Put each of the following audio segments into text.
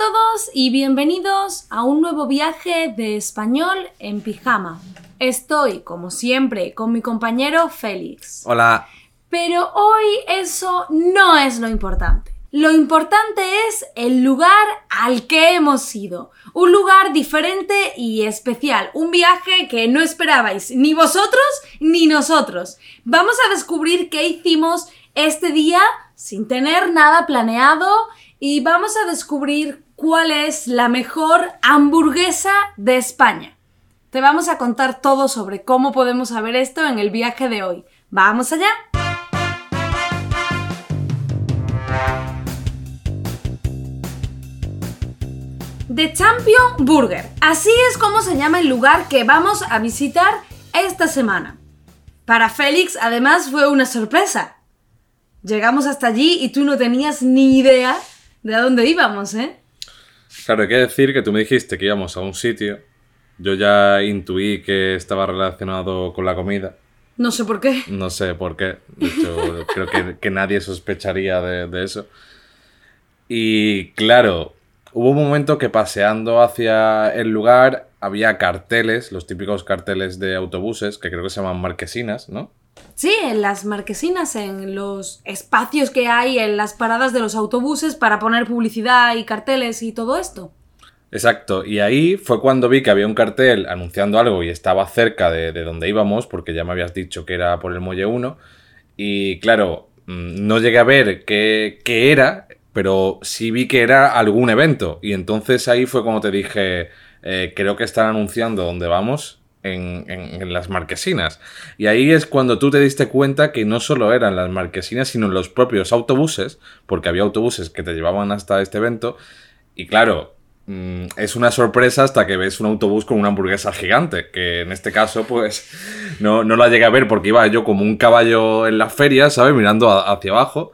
todos y bienvenidos a un nuevo viaje de español en pijama. Estoy, como siempre, con mi compañero Félix. Hola. Pero hoy eso no es lo importante. Lo importante es el lugar al que hemos ido. Un lugar diferente y especial. Un viaje que no esperabais ni vosotros ni nosotros. Vamos a descubrir qué hicimos este día sin tener nada planeado y vamos a descubrir cuál es la mejor hamburguesa de España. Te vamos a contar todo sobre cómo podemos saber esto en el viaje de hoy. ¡Vamos allá! The Champion Burger. Así es como se llama el lugar que vamos a visitar esta semana. Para Félix, además, fue una sorpresa. Llegamos hasta allí y tú no tenías ni idea de a dónde íbamos, ¿eh? Claro, hay que decir que tú me dijiste que íbamos a un sitio. Yo ya intuí que estaba relacionado con la comida. No sé por qué. No sé por qué. De hecho, creo que, que, nadie sospecharía de, de eso. Y claro, hubo un momento que paseando hacia el lugar había carteles, los típicos carteles de autobuses, que creo que se llaman marquesinas, ¿no? Sí, en las marquesinas, en los espacios que hay en las paradas de los autobuses para poner publicidad y carteles y todo esto. Exacto, y ahí fue cuando vi que había un cartel anunciando algo y estaba cerca de, de donde íbamos, porque ya me habías dicho que era por el Muelle 1, y claro, mm, no llegué a ver qué, qué era, pero sí vi que era algún evento, y entonces ahí fue cuando te dije, eh, creo que están anunciando dónde vamos, en, las marquesinas. Y ahí es cuando tú te diste cuenta que no solo eran las marquesinas, sino los propios autobuses, porque había autobuses que te llevaban hasta este evento. Y claro, mmm, es una sorpresa hasta que ves un autobús con una hamburguesa gigante, que en este caso, pues, no, no la llegué a ver porque iba yo como un caballo en la feria, ¿sabes? Mirando hacia abajo.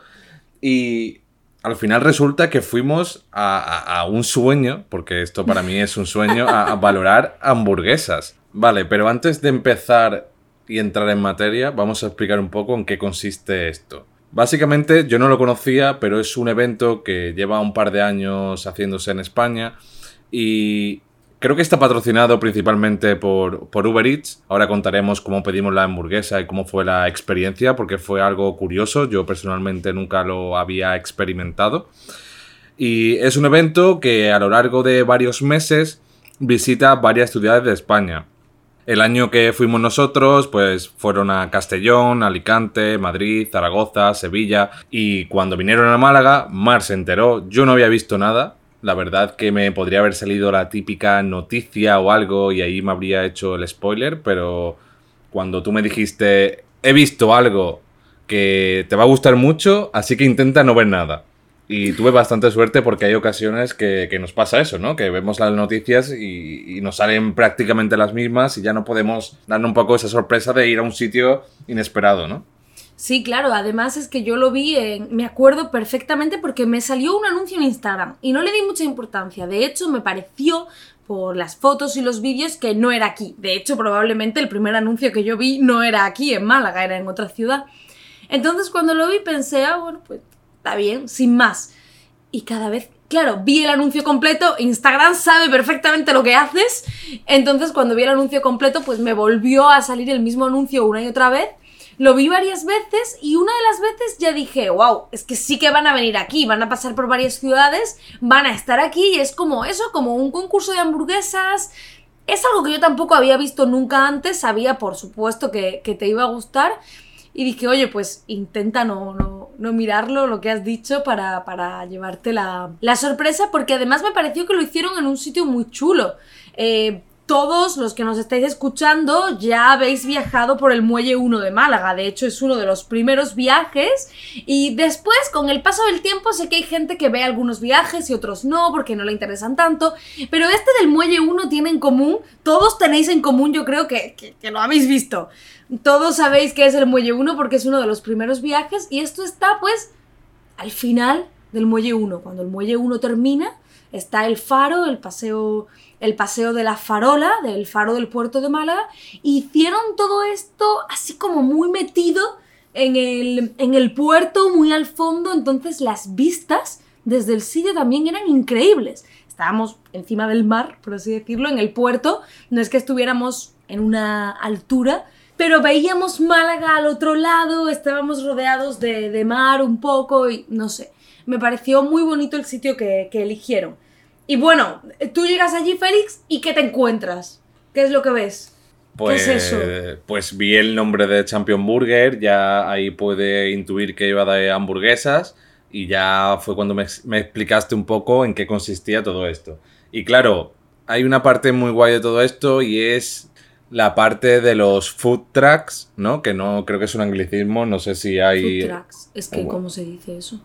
Y al final resulta que fuimos a, un sueño, porque esto para mí es un sueño, a, a valorar hamburguesas. Vale, pero antes de empezar y entrar en materia, vamos a explicar un poco en qué consiste esto. Básicamente yo no lo conocía, pero es un evento que lleva un par de años haciéndose en España y creo que está patrocinado principalmente por, por, Uber Eats. Ahora contaremos cómo pedimos la hamburguesa y cómo fue la experiencia, porque fue algo curioso. Yo personalmente nunca lo había experimentado. Y es un evento que a lo largo de varios meses visita varias ciudades de España. El año que fuimos nosotros, pues fueron a Castellón, Alicante, Madrid, Zaragoza, Sevilla. Y cuando vinieron a Málaga, Mar se enteró. Yo no había visto nada. La verdad que me podría haber salido la típica noticia o algo y ahí me habría hecho el spoiler, pero cuando tú me dijiste, he visto algo que te va a gustar mucho, así que intenta no ver nada. Y tuve bastante suerte porque hay ocasiones que, nos pasa eso, ¿no? Que vemos las noticias y, y, nos salen prácticamente las mismas y ya no podemos darnos un poco esa sorpresa de ir a un sitio inesperado, ¿no? Sí, claro, además es que yo lo vi, en, me acuerdo perfectamente porque me salió un anuncio en Instagram y no le di mucha importancia. De hecho, me pareció por las fotos y los vídeos que no era aquí. De hecho, probablemente el primer anuncio que yo vi no era aquí en Málaga, era en otra ciudad. Entonces cuando lo vi pensé, ah, bueno, pues está bien, sin más. Y cada vez, claro, vi el anuncio completo, Instagram sabe perfectamente lo que haces, entonces cuando vi el anuncio completo, pues me volvió a salir el mismo anuncio una y otra vez. Lo vi varias veces y una de las veces ya dije, wow, es que sí que van a venir aquí, van a pasar por varias ciudades, van a estar aquí y es como eso, como un concurso de hamburguesas. Es algo que yo tampoco había visto nunca antes, sabía por supuesto que, que te iba a gustar y dije, oye, pues intenta no, no, no mirarlo, lo que has dicho, para, para llevarte la, la, sorpresa, porque además me pareció que lo hicieron en un sitio muy chulo. Eh, todos los que nos estáis escuchando ya habéis viajado por el Muelle 1 de Málaga, de hecho es uno de los primeros viajes. Y después con el paso del tiempo sé que hay gente que ve algunos viajes y otros no porque no le interesan tanto, pero este del Muelle 1 tiene en común, todos tenéis en común yo creo que, que, lo habéis visto, todos sabéis que es el Muelle 1 porque es uno de los primeros viajes. Y esto está pues al final del Muelle 1, cuando el Muelle 1 termina está el faro, el paseo, el paseo de la farola, del faro del puerto de Málaga, hicieron todo esto así como muy metido en el, en el puerto, muy al fondo, entonces las vistas desde el sitio también eran increíbles. Estábamos encima del mar, por así decirlo, en el puerto. No es que estuviéramos en una altura, pero veíamos Málaga al otro lado, estábamos rodeados de, mar un poco y no sé. Me pareció muy bonito el sitio que eligieron. Y bueno, tú llegas allí, Félix, ¿y qué te encuentras? ¿Qué es lo que ves? Pues, ¿Qué es eso? pues vi el nombre de Champion Burger, ya ahí puede intuir que iba de hamburguesas y ya fue cuando me, me, explicaste un poco en qué consistía todo esto. Y claro, hay una parte muy guay de todo esto y es la parte de los food trucks, ¿no? Que no creo que es un anglicismo, no sé si hay... Food trucks, es que ¿cómo se dice eso?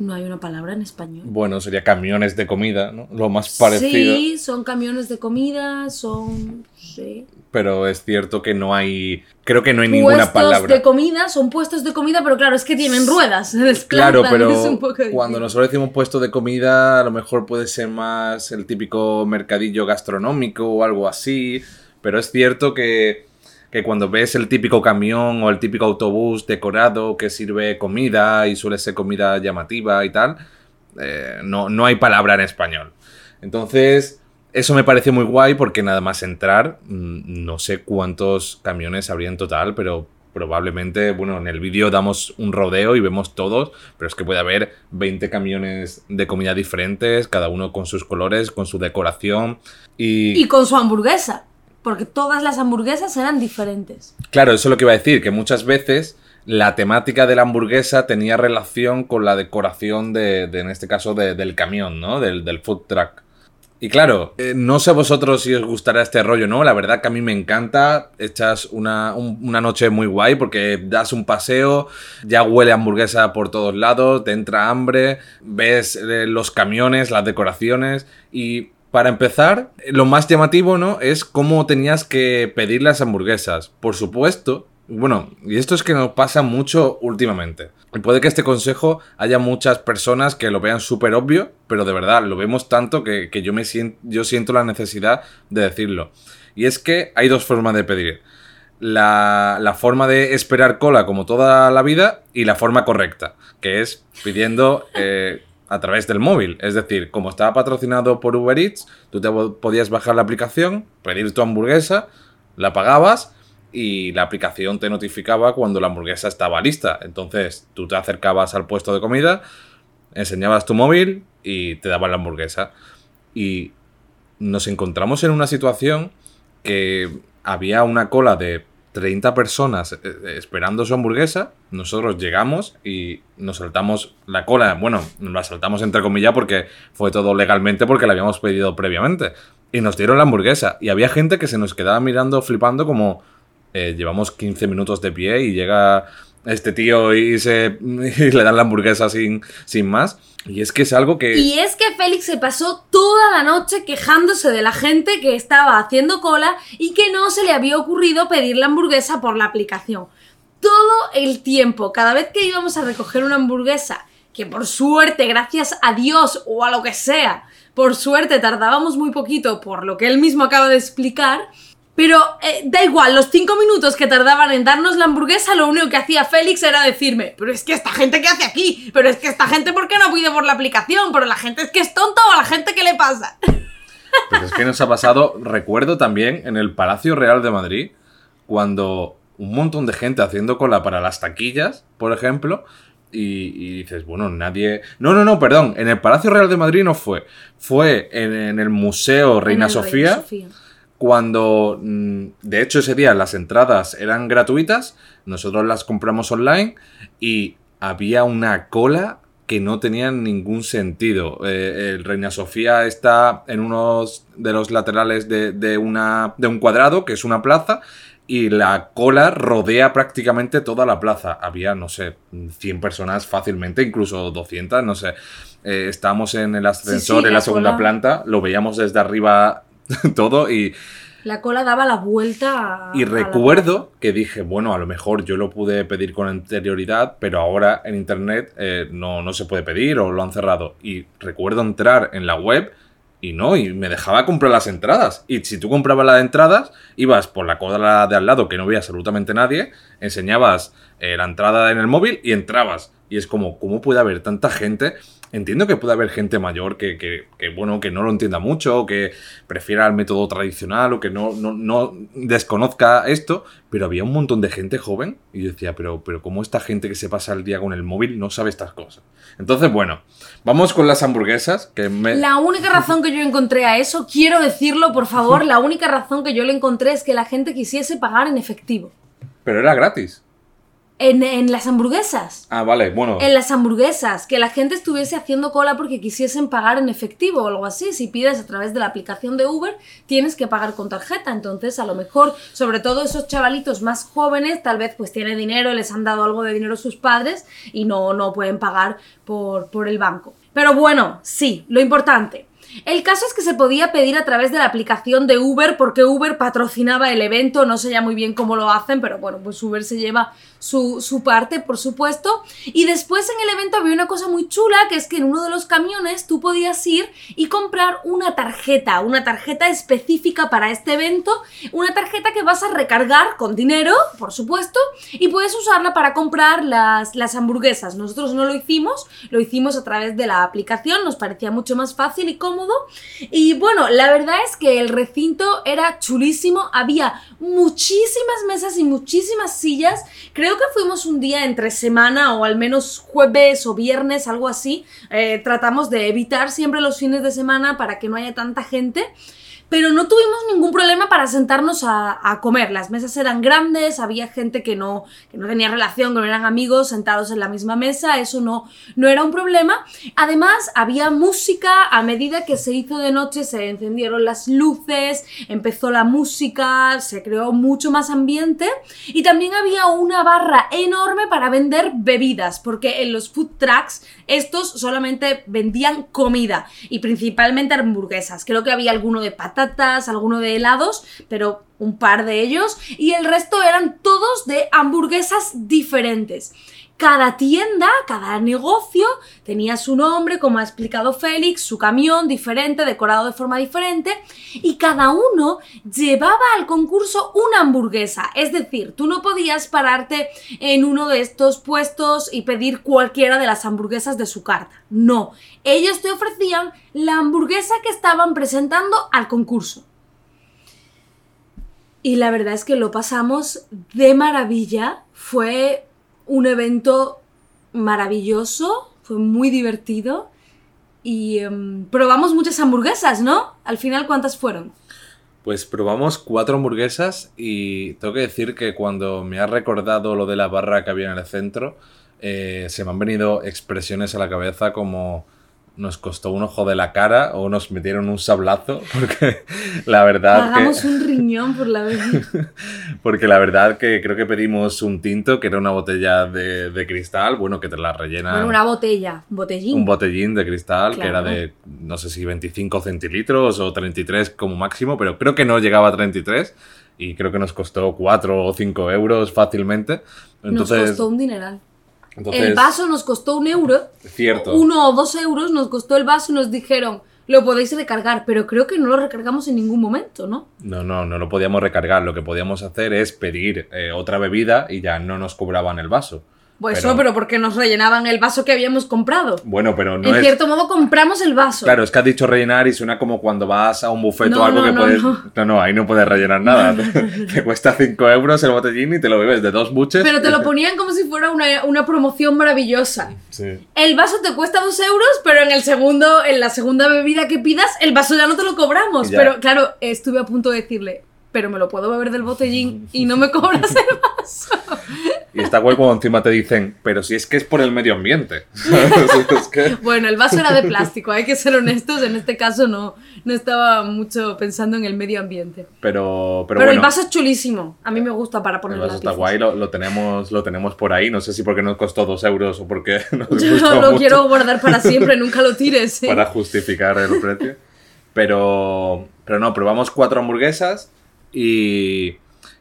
No hay una palabra en español. Bueno, sería camiones de comida, ¿no? Lo más parecido. Sí, son camiones de comida, son... Sí. Pero es cierto que no hay... Creo que no hay ninguna palabra. Puestos de comida, son puestos de comida, pero claro, es que tienen ruedas. claro, pero cuando nosotros decimos puesto de comida, a lo mejor puede ser más el típico mercadillo gastronómico o algo así. Pero es cierto que que cuando ves el típico camión o el típico autobús decorado que sirve comida y suele ser comida llamativa y tal, eh, no, no hay palabra en español. Entonces, eso me parece muy guay porque nada más entrar, mm, no sé cuántos camiones habría en total, pero probablemente, bueno, en el vídeo damos un rodeo y vemos todos, pero es que puede haber 20 camiones de comida diferentes, cada uno con sus colores, con su decoración y... Y con su hamburguesa porque todas las hamburguesas eran diferentes. Claro, eso es lo que iba a decir, que muchas veces la temática de la hamburguesa tenía relación con la decoración de, en este caso, del camión, ¿no? Del, food truck. Y claro, eh, no sé vosotros si os gustará este rollo, ¿no? La verdad que a mí me encanta. Echas una, una noche muy guay porque das un paseo, ya huele hamburguesa por todos lados, te entra hambre, ves eh, los camiones, las decoraciones y para empezar, lo más llamativo, ¿no? Es cómo tenías que pedir las hamburguesas. Por supuesto, bueno, y esto es que nos pasa mucho últimamente. Y puede que este consejo haya muchas personas que lo vean súper obvio, pero de verdad lo vemos tanto que, yo, me siento, yo siento la necesidad de decirlo. Y es que hay dos formas de pedir. La, la, forma de esperar cola como toda la vida y la forma correcta, que es pidiendo eh, a través del móvil. Es decir, como estaba patrocinado por Uber Eats, tú te podías bajar la aplicación, pedir tu hamburguesa, la pagabas y la aplicación te notificaba cuando la hamburguesa estaba lista. Entonces tú te acercabas al puesto de comida, enseñabas tu móvil y te daban la hamburguesa. Y nos encontramos en una situación que había una cola de 30 personas eh, eh, esperando su hamburguesa, nosotros llegamos y nos saltamos la cola. Bueno, la saltamos entre comillas porque fue todo legalmente porque la habíamos pedido previamente. Y nos dieron la hamburguesa. Y había gente que se nos quedaba mirando, flipando como eh, llevamos 15 minutos de pie y llega este tío y, se, le dan la hamburguesa sin, sin más. Y es que es algo que... Y es que Félix se pasó toda la noche quejándose de la gente que estaba haciendo cola y que no se le había ocurrido pedir la hamburguesa por la aplicación. Todo el tiempo, cada vez que íbamos a recoger una hamburguesa, que por suerte, gracias a Dios o a lo que sea, por suerte tardábamos muy poquito por lo que él mismo acaba de explicar, pero eh, da igual, los cinco minutos que tardaban en darnos la hamburguesa, lo único que hacía Félix era decirme, pero es que esta gente, ¿qué hace aquí? Pero es que esta gente, ¿por qué no pide por la aplicación? Pero la gente es que es tonta o a la gente, ¿qué le pasa? Pues es que nos ha pasado, recuerdo también en el Palacio Real de Madrid, cuando un montón de gente haciendo cola para las taquillas, por ejemplo, y, dices, bueno, nadie... No, no, no, perdón, en el Palacio Real de Madrid no fue, fue en, el Museo Reina Sofía cuando mm, de hecho ese día las entradas eran gratuitas, nosotros las compramos online y había una cola que no tenía ningún sentido. Eh, el Reina Sofía está en uno de los laterales de, una, de un cuadrado, que es una plaza, y la cola rodea prácticamente toda la plaza. Había, no sé, 100 personas fácilmente, incluso 200, no sé. Eh, estábamos en el ascensor en la, segunda planta, lo veíamos desde arriba todo y... La cola daba la vuelta. y recuerdo que dije, bueno, a lo mejor yo lo pude pedir con anterioridad, pero ahora en internet eh, no, no se puede pedir o lo han cerrado. Y recuerdo entrar en la web y no, y me dejaba comprar las entradas. Y si tú comprabas las entradas, ibas por la cola de al lado que no veía absolutamente nadie, enseñabas eh, la entrada en el móvil y entrabas. Y es como, ¿cómo puede haber tanta gente entiendo que puede haber gente mayor que, que, que, bueno, que no lo entienda mucho, o que prefiera el método tradicional, o que no, no, no, desconozca esto, pero había un montón de gente joven y yo decía, pero, pero ¿cómo esta gente que se pasa el día con el móvil no sabe estas cosas? Entonces, bueno, vamos con las hamburguesas. Que me... La única razón que yo encontré a eso, quiero decirlo, por favor, la única razón que yo le encontré es que la gente quisiese pagar en efectivo. Pero era gratis. En, en, las hamburguesas. Ah, vale, bueno. En las hamburguesas. Que la gente estuviese haciendo cola porque quisiesen pagar en efectivo o algo así. Si pides a través de la aplicación de Uber, tienes que pagar con tarjeta. Entonces, a lo mejor, sobre todo esos chavalitos más jóvenes, tal vez pues tienen dinero, les han dado algo de dinero sus padres y no, no pueden pagar por, por el banco. Pero bueno, sí, lo importante. El caso es que se podía pedir a través de la aplicación de Uber porque Uber patrocinaba el evento, no sé ya muy bien cómo lo hacen, pero bueno, pues Uber se lleva su, su, parte, por supuesto. Y después en el evento había una cosa muy chula, que es que en uno de los camiones tú podías ir y comprar una tarjeta, una tarjeta específica para este evento, una tarjeta que vas a recargar con dinero, por supuesto, y puedes usarla para comprar las, las hamburguesas. Nosotros no lo hicimos, lo hicimos a través de la aplicación, nos parecía mucho más fácil y cómodo. Y bueno, la verdad es que el recinto era chulísimo, había muchísimas mesas y muchísimas sillas. Creo que fuimos un día entre semana o al menos jueves o viernes, algo así. Eh, tratamos de evitar siempre los fines de semana para que no haya tanta gente pero no tuvimos ningún problema para sentarnos a, comer. Las mesas eran grandes, había gente que no, que no tenía relación, que no eran amigos sentados en la misma mesa, eso no, no era un problema. Además, había música, a medida que se hizo de noche se encendieron las luces, empezó la música, se creó mucho más ambiente y también había una barra enorme para vender bebidas, porque en los food trucks estos solamente vendían comida y principalmente hamburguesas. Creo que había alguno de alguno de helados, pero un par de ellos, y el resto eran todos de hamburguesas diferentes. Cada tienda, cada negocio tenía su nombre, como ha explicado Félix, su camión diferente, decorado de forma diferente, y cada uno llevaba al concurso una hamburguesa. Es decir, tú no podías pararte en uno de estos puestos y pedir cualquiera de las hamburguesas de su carta. No, ellos te ofrecían la hamburguesa que estaban presentando al concurso. Y la verdad es que lo pasamos de maravilla. Fue un evento maravilloso, fue muy divertido y um, probamos muchas hamburguesas, ¿no? Al final, ¿cuántas fueron? Pues probamos cuatro hamburguesas y tengo que decir que cuando me ha recordado lo de la barra que había en el centro, eh, se me han venido expresiones a la cabeza como nos costó un ojo de la cara o nos metieron un sablazo, porque la verdad Pagamos un riñón por la vez. porque la verdad que creo que pedimos un tinto, que era una botella de, de cristal, bueno, que te la rellenan... Bueno, una botella, un botellín. Un botellín de cristal, claro. que era de, no sé si 25 centilitros o 33 como máximo, pero creo que no llegaba a 33 y creo que nos costó 4 o 5 euros fácilmente. Entonces, nos costó un dineral. Entonces, el vaso nos costó un euro. Cierto. Uno o dos euros nos costó el vaso y nos dijeron, lo podéis recargar, pero creo que no lo recargamos en ningún momento, ¿no? No, no, no lo podíamos recargar. Lo que podíamos hacer es pedir eh, otra bebida y ya no nos cobraban el vaso. Pues pero... eso, pero porque nos rellenaban el vaso que habíamos comprado. Bueno, pero no En es... cierto modo compramos el vaso. Claro, es que has dicho rellenar y suena como cuando vas a un buffet no, o algo no, que no, puedes... No. no, ahí no puedes rellenar nada. te cuesta 5 euros el botellín y te lo bebes de dos buches. Pero te lo ponían como si fuera una, una promoción maravillosa. Sí. El vaso te cuesta 2 euros, pero en el segundo, en la segunda bebida que pidas, el vaso ya no te lo cobramos. Pero claro, estuve a punto de decirle, pero me lo puedo beber del botellín y no me cobras el vaso. Y está guay cuando encima te dicen, pero si es que es por el medio ambiente. es que... Bueno, el vaso era de plástico, hay que ser honestos, en este caso no, no estaba mucho pensando en el medio ambiente. Pero, pero, pero bueno, el vaso es chulísimo, a mí me gusta para poner El vaso está guay, lo, lo, tenemos, lo tenemos por ahí, no sé si porque nos costó dos euros o porque nos Yo gustó lo mucho quiero guardar para siempre, nunca lo tires. ¿eh? Para justificar el precio. Pero, pero no, probamos cuatro hamburguesas y,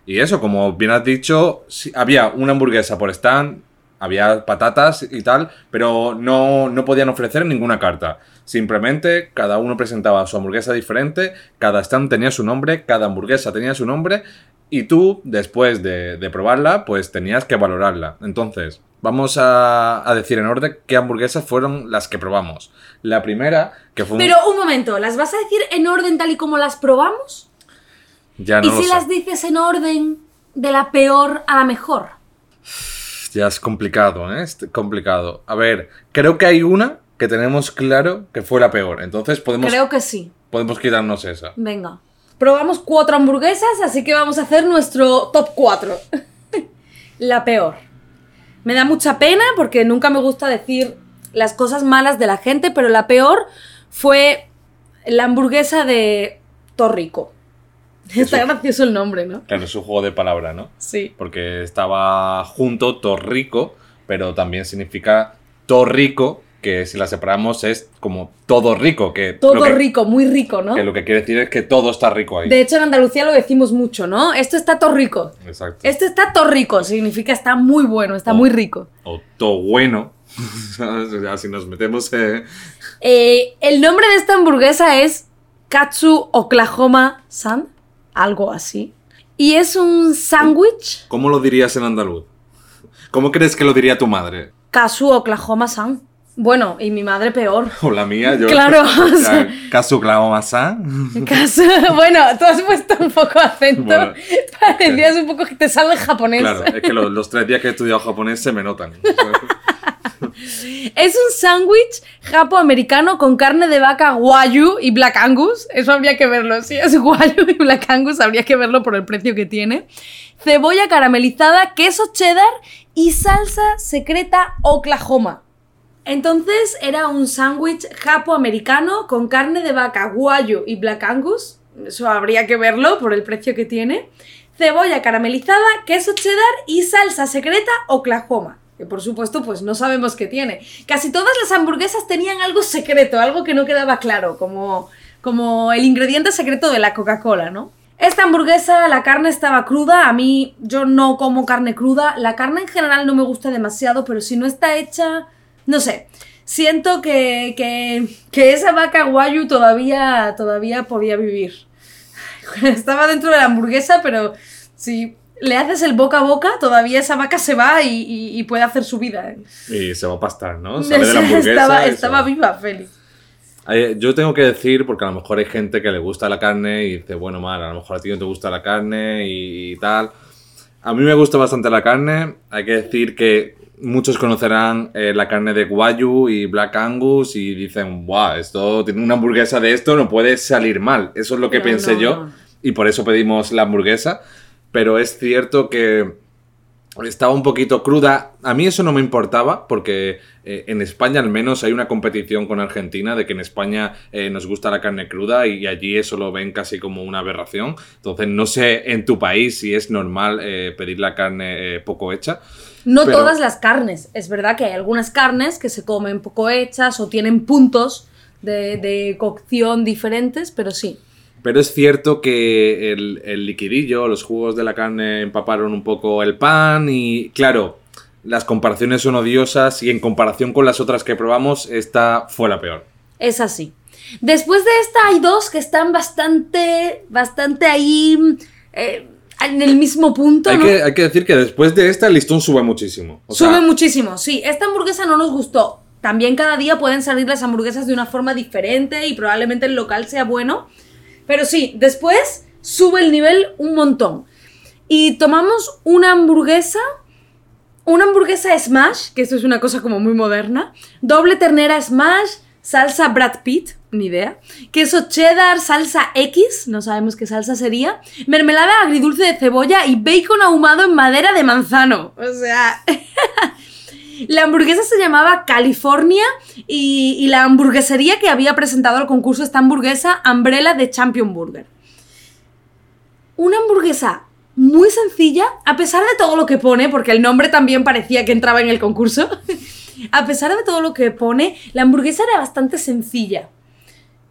y eso, como bien has dicho, había una hamburguesa por stand, había patatas y tal, pero no, no podían ofrecer ninguna carta. Simplemente cada uno presentaba su hamburguesa diferente, cada stand tenía su nombre, cada hamburguesa tenía su nombre y tú, después de, de probarla, pues tenías que valorarla. Entonces, vamos a, a decir en orden qué hamburguesas fueron las que probamos. La primera, que fue Pero un momento, ¿las vas a decir en orden tal y como las probamos? Ya no ¿Y si sé. las dices en orden de la peor a la mejor? Ya es complicado, ¿eh? Es complicado. A ver, creo que hay una que tenemos claro que fue la peor. Entonces podemos, Creo que sí. podemos quitarnos esa. Venga. Probamos cuatro hamburguesas, así que vamos a hacer nuestro top 4. la peor. Me da mucha pena porque nunca me gusta decir las cosas malas de la gente, pero la peor fue la hamburguesa de Torrico. Está gracioso el nombre, ¿no? Claro, es un juego de palabra, ¿no? Sí. Porque estaba junto Torrico, pero también significa Torrico, que si la separamos es como todo rico, que Todo que, rico, muy rico, ¿no? que lo que quiere decir es que todo está rico ahí. De hecho, en Andalucía lo decimos mucho, ¿no? Esto está todo rico. Exacto. Esto está todo rico, significa está muy bueno, está muy rico. O todo bueno. Si nos metemos... eh, Eh, el nombre de esta hamburguesa es Katsu Oklahoma San, algo así. Y es un sándwich ¿Cómo lo dirías en andaluz? ¿Cómo crees que lo diría tu madre? Katsu Oklahoma San. Bueno, y mi madre peor. O la mía, yo... Claro, o sea- Casu Claomasa. Katsu- bueno, tú has puesto un poco acento. Bueno. Parecías un poco que te sale japonés. Claro, es que lo- los tres días que he estudiado japonés se me notan. Es un sándwich japo-americano con carne de vaca Wagyu y Black Angus. Eso habría que verlo. Si es Wagyu y Black Angus, habría que verlo por el precio que tiene. Cebolla caramelizada, queso cheddar y salsa secreta Oklahoma. Entonces era un sándwich japo-americano con carne de vaca Wagyu y Black Angus. Eso habría que verlo por el precio que tiene. Cebolla caramelizada, queso cheddar y salsa secreta Oklahoma. Que por supuesto, pues no sabemos qué tiene. Casi todas las hamburguesas tenían algo secreto, algo que no quedaba claro, como, como el ingrediente secreto de la Coca-Cola, ¿no? Esta hamburguesa, la carne estaba cruda. A mí, yo no como carne cruda. La carne en general no me gusta demasiado, pero si no está hecha, no sé. Siento que, que, que esa vaca guayu todavía, todavía podía vivir. Estaba dentro de la hamburguesa, pero si le haces el boca a boca, todavía esa vaca se va y, y- y puede hacer su vida. ¿eh? Y se va a pastar, ¿no? Sale de la hamburguesa. estaba viva, Félix. Yo tengo que decir, porque a lo mejor hay gente que le gusta la carne y dice, bueno, mal, a lo mejor a ti no te gusta la carne y, y tal. A mí me gusta bastante la carne. Hay que decir que muchos conocerán eh, la carne de Wagyu y Black Angus y dicen, wow, esto tiene una hamburguesa de esto, no puede salir mal. Eso es lo que pensé no, yo y por eso pedimos la hamburguesa. Pero es cierto que estaba un poquito cruda. A mí eso no me importaba porque eh, en España al menos hay una competición con Argentina de que en España eh, nos gusta la carne cruda y, allí eso lo ven casi como una aberración. Entonces no sé en tu país si es normal eh, pedir la carne poco hecha. No Pero- todas las carnes. Es verdad que hay algunas carnes que se comen poco hechas o tienen puntos de, de cocción diferentes, pero sí. Pero es cierto que el, el liquidillo, los jugos de la carne empaparon un poco el pan y claro, las comparaciones son odiosas y en comparación con las otras que probamos, esta fue la peor. Es así. Después de esta hay dos que están bastante, bastante ahí eh, en el mismo punto. Hay ¿no? que, hay que decir que después de esta el listón sube muchísimo. O sea, Sube muchísimo, sí. Esta hamburguesa no nos gustó. También cada día pueden salir las hamburguesas de una forma diferente y probablemente el local sea bueno. Pero sí, después sube el nivel un montón. Y tomamos una hamburguesa, una hamburguesa smash, que esto es una cosa como muy moderna, doble ternera smash, salsa Brad Pitt, ni idea, queso cheddar, salsa X, no sabemos qué salsa sería, mermelada agridulce de cebolla y bacon ahumado en madera de manzano. O sea, la hamburguesa se llamaba California y, la hamburguesería que había presentado al concurso esta hamburguesa, Umbrella de Champion Burger. Una hamburguesa muy sencilla, a pesar de todo lo que pone, porque el nombre también parecía que entraba en el concurso. a pesar de todo lo que pone, la hamburguesa era bastante sencilla,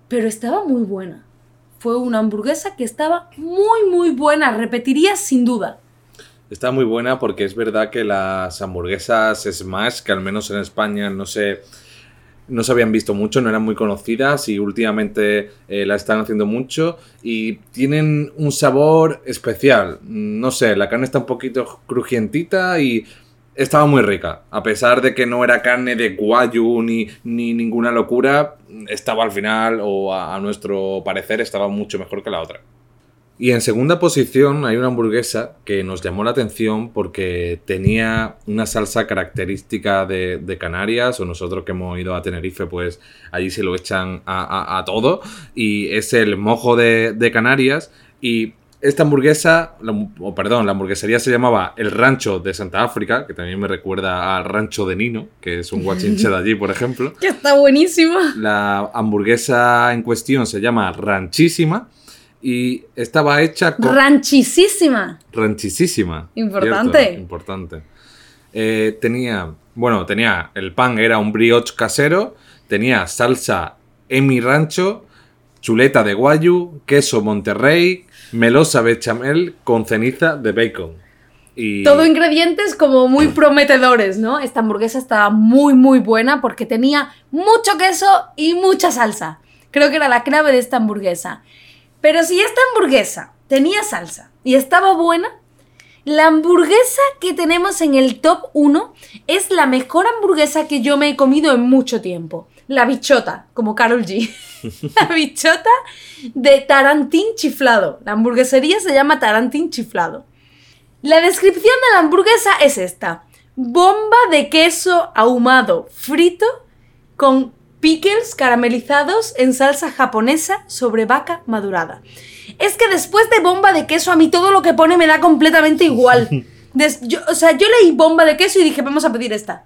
pero estaba muy buena. Fue una hamburguesa que estaba muy, muy buena, repetiría sin duda. Está muy buena porque es verdad que las hamburguesas Smash, que al menos en España no sé, no se habían visto mucho, no eran muy conocidas y últimamente eh, la están haciendo mucho y tienen un sabor especial. No sé, la carne está un poquito crujientita y estaba muy rica. A pesar de que no era carne de guayu ni, ni ninguna locura, estaba al final, o a nuestro parecer, estaba mucho mejor que la otra. Y en segunda posición hay una hamburguesa que nos llamó la atención porque tenía una salsa característica de, de Canarias, o nosotros que hemos ido a Tenerife, pues allí se lo echan a, a- a todo, y es el mojo de, de Canarias. Y esta hamburguesa, o perdón, la hamburguesería se llamaba El Rancho de Santa África, que también me recuerda al Rancho de Nino, que es un guachinche de allí, por ejemplo. Que está buenísima. La hamburguesa en cuestión se llama Ranchísima y estaba hecha con... Ranchisísima. Ranchisísima. Importante. Cierto, importante. Eh, tenía, bueno, tenía, el pan era un brioche casero, tenía salsa Emi Rancho, chuleta de guayu, queso Monterrey, melosa bechamel con ceniza de bacon. Y Todo ingredientes como muy prometedores, ¿no? Esta hamburguesa estaba muy, muy buena porque tenía mucho queso y mucha salsa. Creo que era la clave de esta hamburguesa. Pero si esta hamburguesa tenía salsa y estaba buena, la hamburguesa que tenemos en el top 1 es la mejor hamburguesa que yo me he comido en mucho tiempo. La bichota, como Carol G. la bichota de Tarantín chiflado. La hamburguesería se llama Tarantín chiflado. La descripción de la hamburguesa es esta. Bomba de queso ahumado frito con pickles caramelizados en salsa japonesa sobre vaca madurada. Es que después de bomba de queso a mí todo lo que pone me da completamente igual. Des- yo- o sea, yo leí bomba de queso y dije, vamos a pedir esta.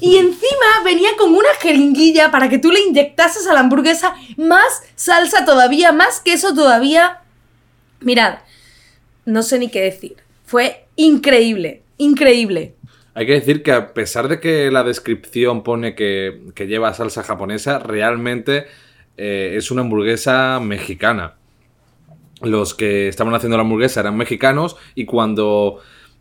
Y encima venía con una jeringuilla para que tú le inyectases a la hamburguesa más salsa todavía, más queso todavía. Mirad, no sé ni qué decir. Fue increíble, increíble. Hay que decir que a pesar de que la descripción pone que, que lleva salsa japonesa, realmente eh, es una hamburguesa mexicana. Los que estaban haciendo la hamburguesa eran mexicanos y cuando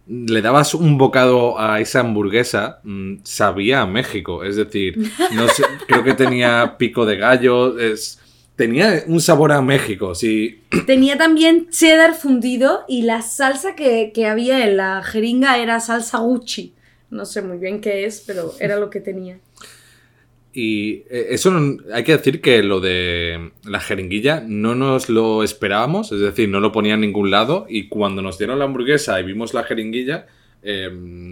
le dabas un bocado a esa hamburguesa, mm, sabía a México. Es decir, no sé, creo que tenía pico de gallo, es- tenía un sabor a México. Sí, Tenía también cheddar fundido y la salsa que, que había en la jeringa era salsa Gucci. No sé muy bien qué es, pero era lo que tenía. Y eh, eso no- hay que decir que lo de la jeringuilla no nos lo esperábamos, es decir, no lo ponía en ningún lado y cuando nos dieron la hamburguesa y vimos la jeringuilla, eh,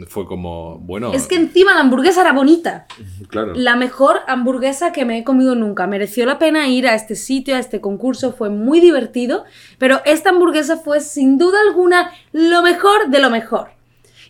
fue como, bueno, Es que encima la hamburguesa era bonita. claro. La mejor hamburguesa que me he comido nunca. Mereció la pena ir a este sitio, a este concurso, fue muy divertido, pero esta hamburguesa fue sin duda alguna lo mejor de lo mejor.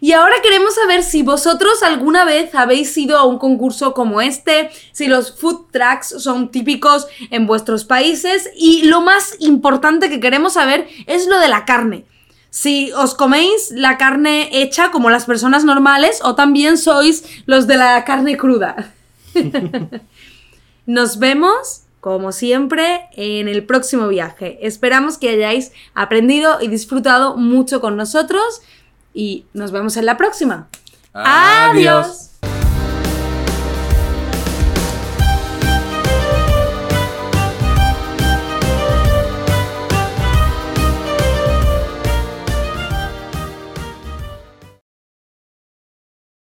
Y ahora queremos saber si vosotros alguna vez habéis ido a un concurso como este, si los food trucks son típicos en vuestros países y lo más importante que queremos saber es lo de la carne. Si os coméis la carne hecha como las personas normales o también sois los de la carne cruda. Nos vemos, como siempre, en el próximo viaje. Esperamos que hayáis aprendido y disfrutado mucho con nosotros y nos vemos en la próxima. ¡Adiós!